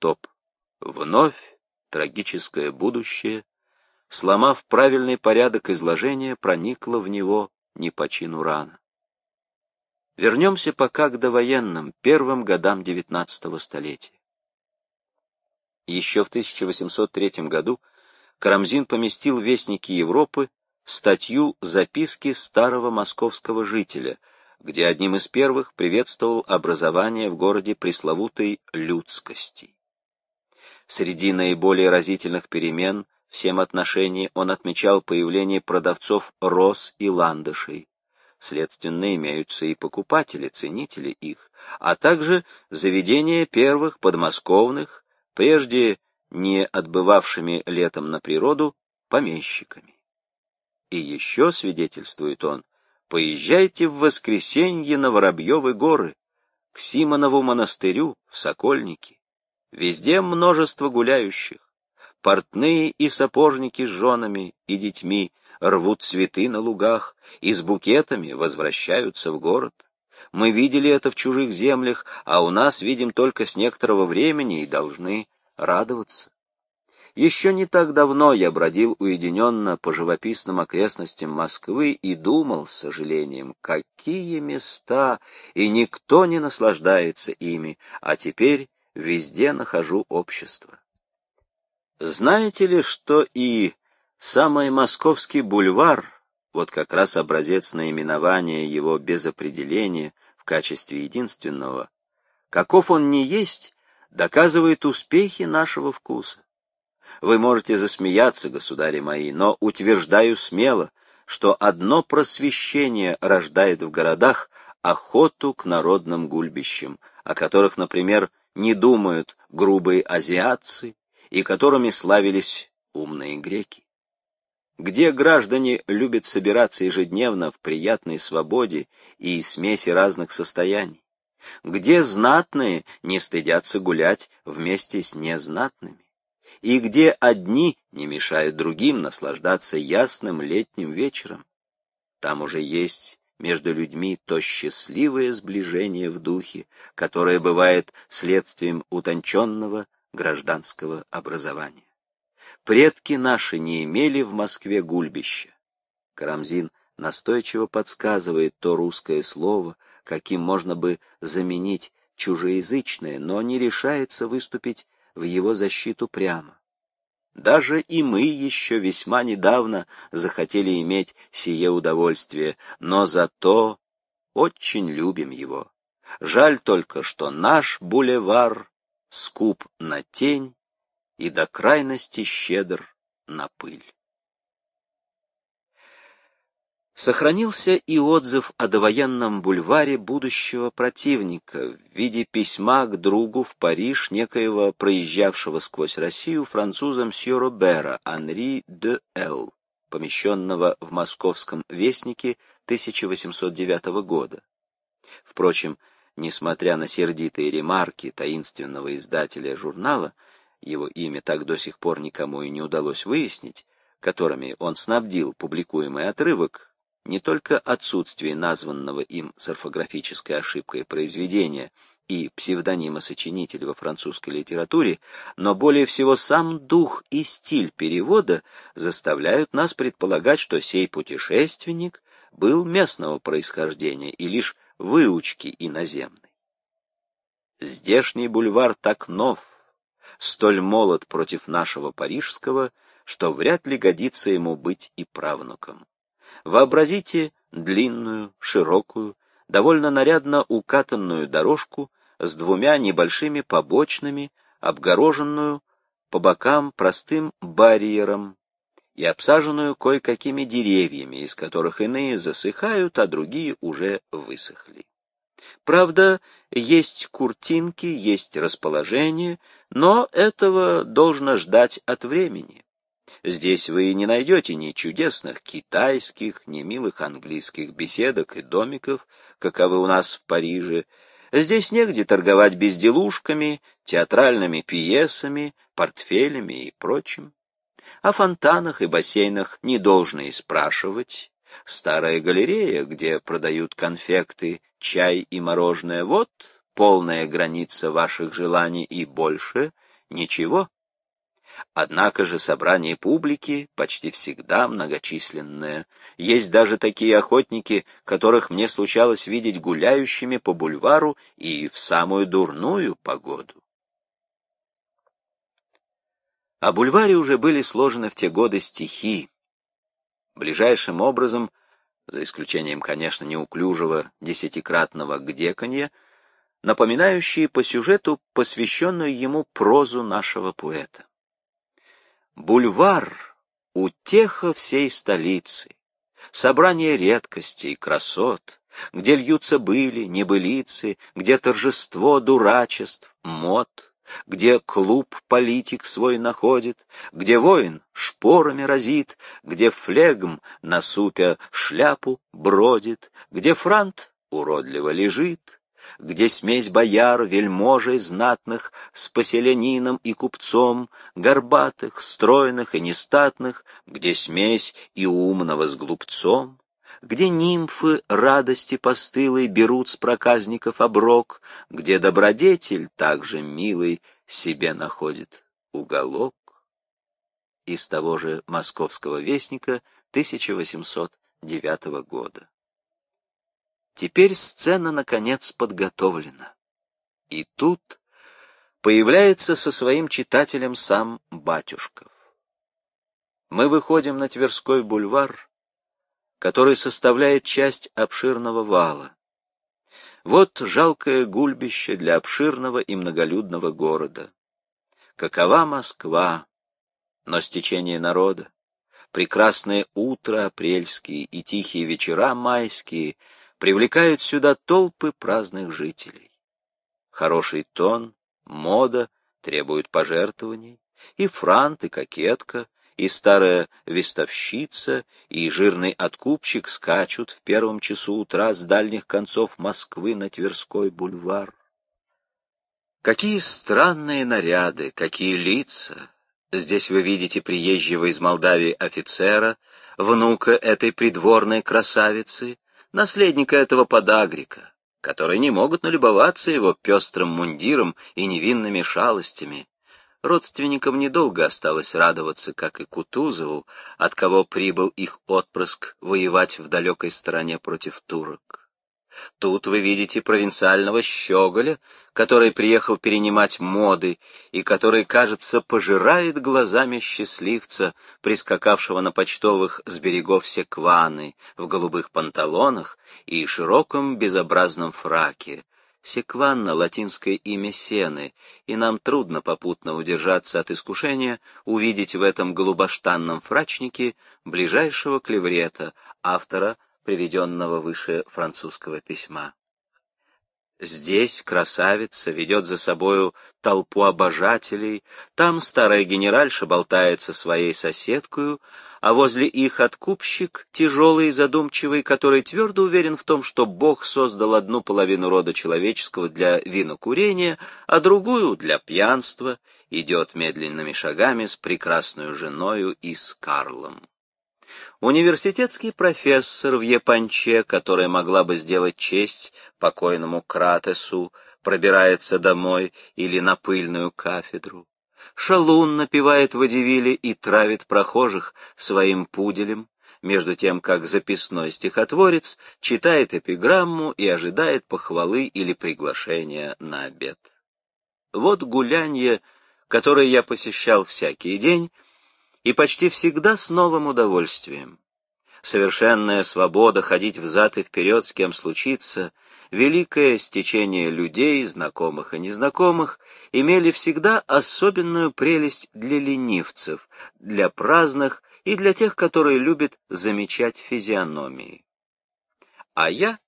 стоп. Вновь трагическое будущее, сломав правильный порядок изложения, проникло в него не по чину рана. Вернемся пока к довоенным, первым годам XIX столетия. Еще в 1803 году Карамзин поместил в Вестники Европы статью «Записки старого московского жителя», где одним из первых приветствовал образование в городе пресловутой людскости. Среди наиболее разительных перемен всем отношении он отмечал появление продавцов роз и ландышей. Следственно, имеются и покупатели, ценители их, а также заведения первых подмосковных, прежде не отбывавшими летом на природу, помещиками. И еще, свидетельствует он, поезжайте в воскресенье на Воробьевы горы, к Симонову монастырю, в Сокольники. Везде множество гуляющих. Портные и сапожники с женами и детьми рвут цветы на лугах и с букетами возвращаются в город. Мы видели это в чужих землях, а у нас видим только с некоторого времени и должны радоваться. Еще не так давно я бродил уединенно по живописным окрестностям Москвы и думал с сожалением, какие места, и никто не наслаждается ими, а теперь везде нахожу общество. Знаете ли, что и самый Московский бульвар, вот как раз образец наименования его без определения в качестве единственного, каков он не есть, доказывает успехи нашего вкуса. Вы можете засмеяться, государи мои, но утверждаю смело, что одно просвещение рождает в городах охоту к народным гульбищам, о которых, например, не думают грубые азиатцы и которыми славились умные греки. Где граждане любят собираться ежедневно в приятной свободе и смеси разных состояний? Где знатные не стыдятся гулять вместе с незнатными? И где одни не мешают другим наслаждаться ясным летним вечером? Там уже есть между людьми то счастливое сближение в духе, которое бывает следствием утонченного гражданского образования. Предки наши не имели в Москве гульбища. Карамзин настойчиво подсказывает то русское слово, каким можно бы заменить чужеязычное, но не решается выступить в его защиту прямо. Даже и мы еще весьма недавно захотели иметь сие удовольствие, но зато очень любим его. Жаль только, что наш бульвар скуп на тень и до крайности щедр на пыль. Сохранился и отзыв о довоенном бульваре будущего противника в виде письма к другу в Париж некоего проезжавшего сквозь Россию француза мсье Робера Анри де Эл, помещенного в московском вестнике 1809 года. Впрочем, несмотря на сердитые ремарки таинственного издателя журнала, его имя так до сих пор никому и не удалось выяснить, которыми он снабдил публикуемый отрывок, не только отсутствие названного им с орфографической ошибкой произведения и псевдонима сочинителя во французской литературе, но более всего сам дух и стиль перевода заставляют нас предполагать, что сей путешественник был местного происхождения и лишь выучки иноземной. Здешний бульвар так нов, столь молод против нашего парижского, что вряд ли годится ему быть и правнуком. Вообразите длинную, широкую, довольно нарядно укатанную дорожку с двумя небольшими побочными, обгороженную по бокам простым барьером и обсаженную кое-какими деревьями, из которых иные засыхают, а другие уже высохли. Правда, есть куртинки, есть расположение, но этого должно ждать от времени. Здесь вы не найдете ни чудесных китайских, ни милых английских беседок и домиков, каковы у нас в Париже. Здесь негде торговать безделушками, театральными пьесами, портфелями и прочим. О фонтанах и бассейнах не должно и спрашивать. Старая галерея, где продают конфекты, чай и мороженое, вот полная граница ваших желаний и больше ничего. Однако же собрание публики почти всегда многочисленное. Есть даже такие охотники, которых мне случалось видеть гуляющими по бульвару и в самую дурную погоду. О бульваре уже были сложены в те годы стихи. Ближайшим образом, за исключением, конечно, неуклюжего десятикратного гдеканья, напоминающие по сюжету посвященную ему прозу нашего поэта. Бульвар — утеха всей столицы, собрание редкостей, красот, где льются были, небылицы, где торжество дурачеств, мод — где клуб политик свой находит, где воин шпорами разит, где флегм, насупя шляпу, бродит, где франт уродливо лежит, где смесь бояр, вельможей знатных с поселянином и купцом, горбатых, стройных и нестатных, где смесь и умного с глупцом, где нимфы радости постылой берут с проказников оброк, где добродетель также милый себе находит уголок. Из того же московского вестника 1809 года. Теперь сцена, наконец, подготовлена. И тут появляется со своим читателем сам Батюшков. Мы выходим на Тверской бульвар, который составляет часть обширного вала. Вот жалкое гульбище для обширного и многолюдного города. Какова Москва, но стечение народа, прекрасное утро апрельские и тихие вечера майские привлекают сюда толпы праздных жителей. Хороший тон, мода требуют пожертвований, и франт, и кокетка — и старая вестовщица, и жирный откупщик скачут в первом часу утра с дальних концов Москвы на Тверской бульвар. Какие странные наряды, какие лица! Здесь вы видите приезжего из Молдавии офицера, внука этой придворной красавицы, наследника этого подагрика, которые не могут налюбоваться его пестрым мундиром и невинными шалостями, Родственникам недолго осталось радоваться, как и Кутузову, от кого прибыл их отпрыск воевать в далекой стороне против турок. Тут вы видите провинциального щеголя, который приехал перенимать моды и который, кажется, пожирает глазами счастливца, прискакавшего на почтовых с берегов Секваны, в голубых панталонах и широком безобразном фраке, Секванна — латинское имя сены, и нам трудно попутно удержаться от искушения увидеть в этом голубоштанном фрачнике ближайшего клеврета, автора приведенного выше французского письма. Здесь красавица ведет за собою толпу обожателей, там старая генеральша болтает со своей соседкою, а возле их откупщик, тяжелый и задумчивый, который твердо уверен в том, что Бог создал одну половину рода человеческого для винокурения, а другую — для пьянства, идет медленными шагами с прекрасной женою и с Карлом. Университетский профессор в Японче, которая могла бы сделать честь покойному Кратесу, пробирается домой или на пыльную кафедру. Шалун напевает в Адивиле и травит прохожих своим пуделем, между тем как записной стихотворец читает эпиграмму и ожидает похвалы или приглашения на обед. Вот гулянье, которое я посещал всякий день, и почти всегда с новым удовольствием. Совершенная свобода ходить взад и вперед с кем случится — великое стечение людей, знакомых и незнакомых, имели всегда особенную прелесть для ленивцев, для праздных и для тех, которые любят замечать физиономии. А я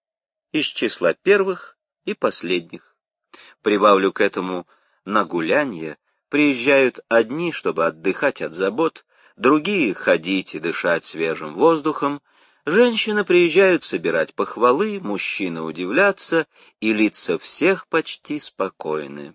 из числа первых и последних. Прибавлю к этому на гулянье приезжают одни, чтобы отдыхать от забот, другие — ходить и дышать свежим воздухом, Женщины приезжают собирать похвалы, мужчины удивляться, и лица всех почти спокойны.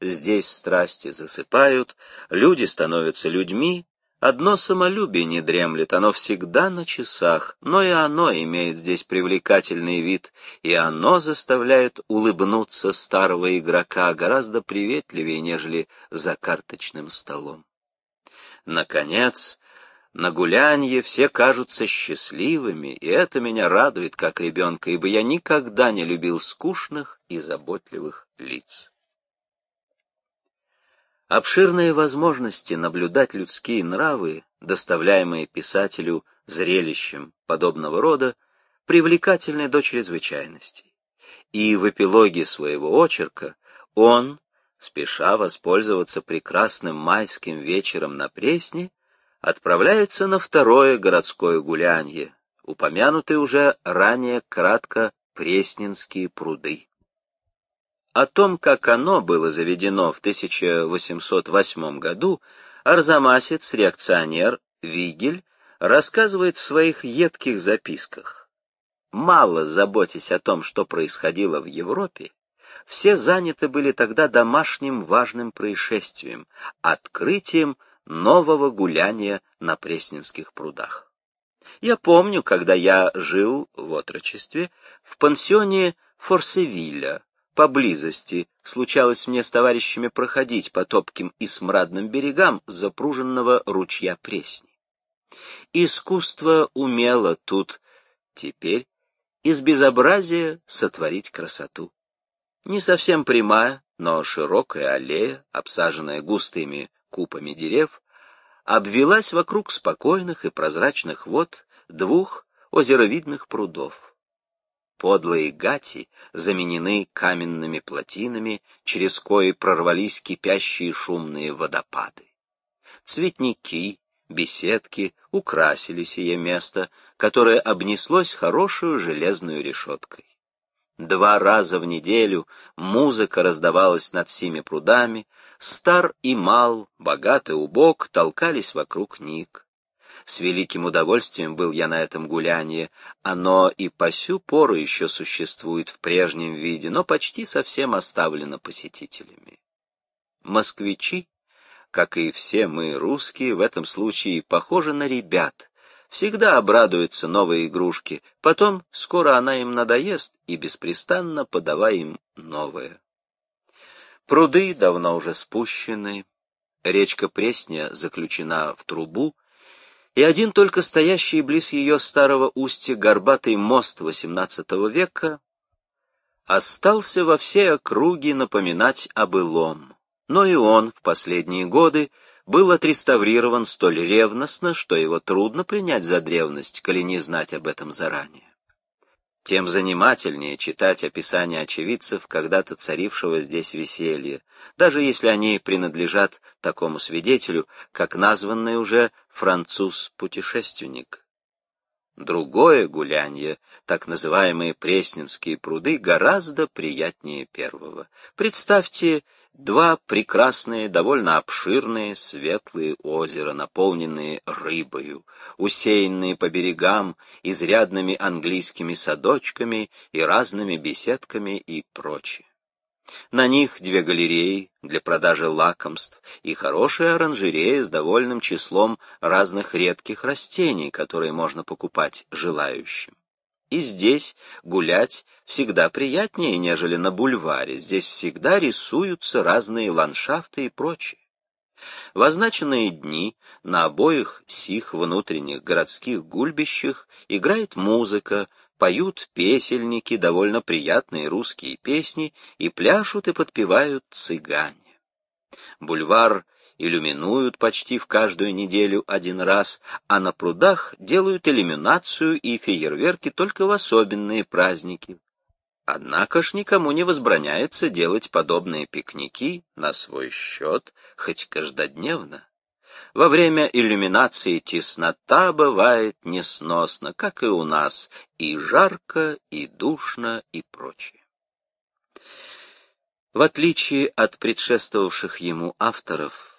Здесь страсти засыпают, люди становятся людьми, Одно самолюбие не дремлет, оно всегда на часах, но и оно имеет здесь привлекательный вид, и оно заставляет улыбнуться старого игрока гораздо приветливее, нежели за карточным столом. Наконец, на гулянье все кажутся счастливыми, и это меня радует как ребенка, ибо я никогда не любил скучных и заботливых лиц. Обширные возможности наблюдать людские нравы, доставляемые писателю зрелищем подобного рода, привлекательны до чрезвычайности. И в эпилоге своего очерка он, спеша воспользоваться прекрасным майским вечером на Пресне, отправляется на второе городское гулянье, упомянутые уже ранее кратко Пресненские пруды. О том, как оно было заведено в 1808 году, арзамасец-реакционер Вигель рассказывает в своих едких записках. Мало заботясь о том, что происходило в Европе, все заняты были тогда домашним важным происшествием, открытием нового гуляния на Пресненских прудах. Я помню, когда я жил в отрочестве в пансионе Форсевилля, поблизости случалось мне с товарищами проходить по топким и смрадным берегам запруженного ручья Пресни. Искусство умело тут теперь из безобразия сотворить красоту. Не совсем прямая, но широкая аллея, обсаженная густыми купами дерев, обвелась вокруг спокойных и прозрачных вод двух озеровидных прудов. Подлые гати заменены каменными плотинами, через кои прорвались кипящие шумные водопады. Цветники, беседки украсили сие место, которое обнеслось хорошую железную решеткой. Два раза в неделю музыка раздавалась над сими прудами, стар и мал, богат и убог толкались вокруг них. С великим удовольствием был я на этом гулянии. Оно и по сю пору еще существует в прежнем виде, но почти совсем оставлено посетителями. Москвичи, как и все мы, русские, в этом случае похожи на ребят, всегда обрадуются новой игрушке, потом скоро она им надоест, и беспрестанно подавай им новое. Пруды давно уже спущены, речка Пресня заключена в трубу, и один только стоящий близ ее старого устья горбатый мост XVIII века остался во всей округе напоминать о былом. Но и он в последние годы был отреставрирован столь ревностно, что его трудно принять за древность, коли не знать об этом заранее тем занимательнее читать описания очевидцев когда-то царившего здесь веселья, даже если они принадлежат такому свидетелю, как названный уже француз-путешественник. Другое гулянье, так называемые Пресненские пруды, гораздо приятнее первого. Представьте два прекрасные, довольно обширные, светлые озера, наполненные рыбою, усеянные по берегам изрядными английскими садочками и разными беседками и прочее. На них две галереи для продажи лакомств и хорошая оранжерея с довольным числом разных редких растений, которые можно покупать желающим. И здесь гулять всегда приятнее, нежели на бульваре. Здесь всегда рисуются разные ландшафты и прочее. В означенные дни на обоих сих внутренних городских гульбищах играет музыка, поют песельники довольно приятные русские песни и пляшут и подпевают цыгане. Бульвар иллюминуют почти в каждую неделю один раз, а на прудах делают иллюминацию и фейерверки только в особенные праздники. Однако ж никому не возбраняется делать подобные пикники на свой счет, хоть каждодневно. Во время иллюминации теснота бывает несносно, как и у нас, и жарко, и душно, и прочее. В отличие от предшествовавших ему авторов,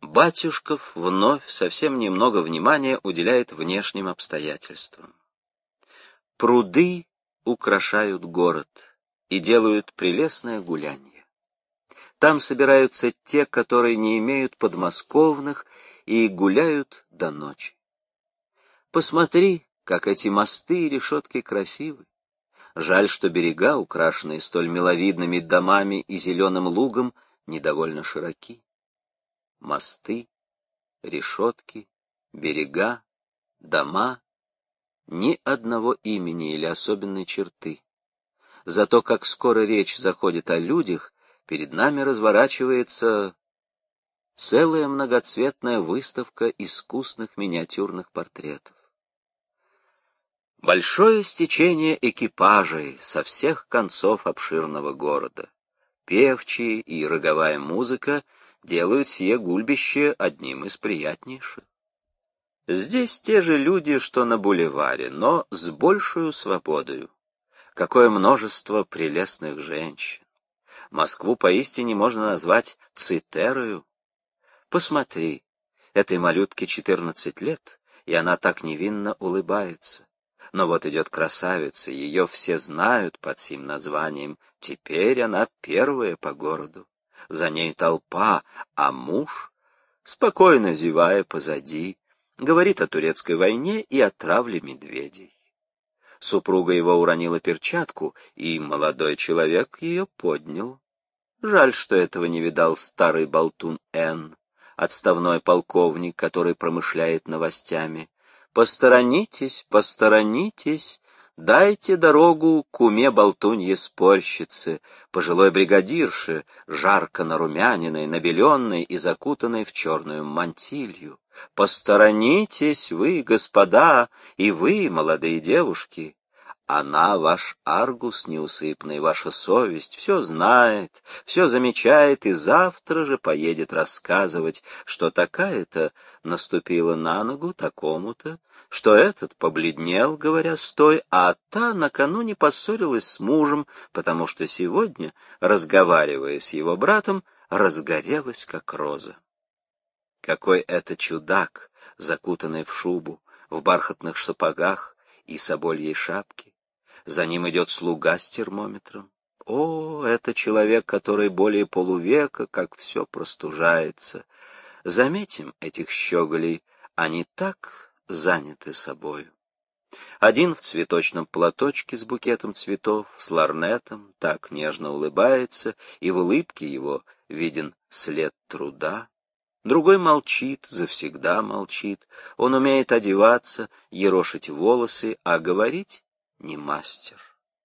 Батюшков вновь совсем немного внимания уделяет внешним обстоятельствам. Пруды украшают город и делают прелестное гулянье. Там собираются те, которые не имеют подмосковных и гуляют до ночи. Посмотри, как эти мосты и решетки красивы. Жаль, что берега, украшенные столь миловидными домами и зеленым лугом, недовольно широки. Мосты, решетки, берега, дома — ни одного имени или особенной черты. Зато как скоро речь заходит о людях, перед нами разворачивается целая многоцветная выставка искусных миниатюрных портретов. Большое стечение экипажей со всех концов обширного города. Певчие и роговая музыка делают сие гульбище одним из приятнейших. Здесь те же люди, что на бульваре, но с большую свободою. Какое множество прелестных женщин! Москву поистине можно назвать цитерою. Посмотри, этой малютке четырнадцать лет, и она так невинно улыбается. Но вот идет красавица, ее все знают под сим названием, теперь она первая по городу. За ней толпа, а муж, спокойно зевая позади, говорит о турецкой войне и о травле медведей. Супруга его уронила перчатку, и молодой человек ее поднял. Жаль, что этого не видал старый болтун Н, отставной полковник, который промышляет новостями. Посторонитесь, посторонитесь, дайте дорогу куме болтунье спорщице, пожилой бригадирше, жарко нарумяненной, набеленной и закутанной в черную мантилью. Посторонитесь вы, господа, и вы, молодые девушки, она, ваш Аргус неусыпный, ваша совесть, все знает, все замечает и завтра же поедет рассказывать, что такая-то наступила на ногу такому-то, что этот побледнел, говоря «стой», а та накануне поссорилась с мужем, потому что сегодня, разговаривая с его братом, разгорелась как роза. Какой это чудак, закутанный в шубу, в бархатных сапогах и собольей шапке за ним идет слуга с термометром. О, это человек, который более полувека, как все простужается. Заметим этих щеголей, они так заняты собою. Один в цветочном платочке с букетом цветов, с ларнетом, так нежно улыбается, и в улыбке его виден след труда. Другой молчит, завсегда молчит, он умеет одеваться, ерошить волосы, а говорить не мастер.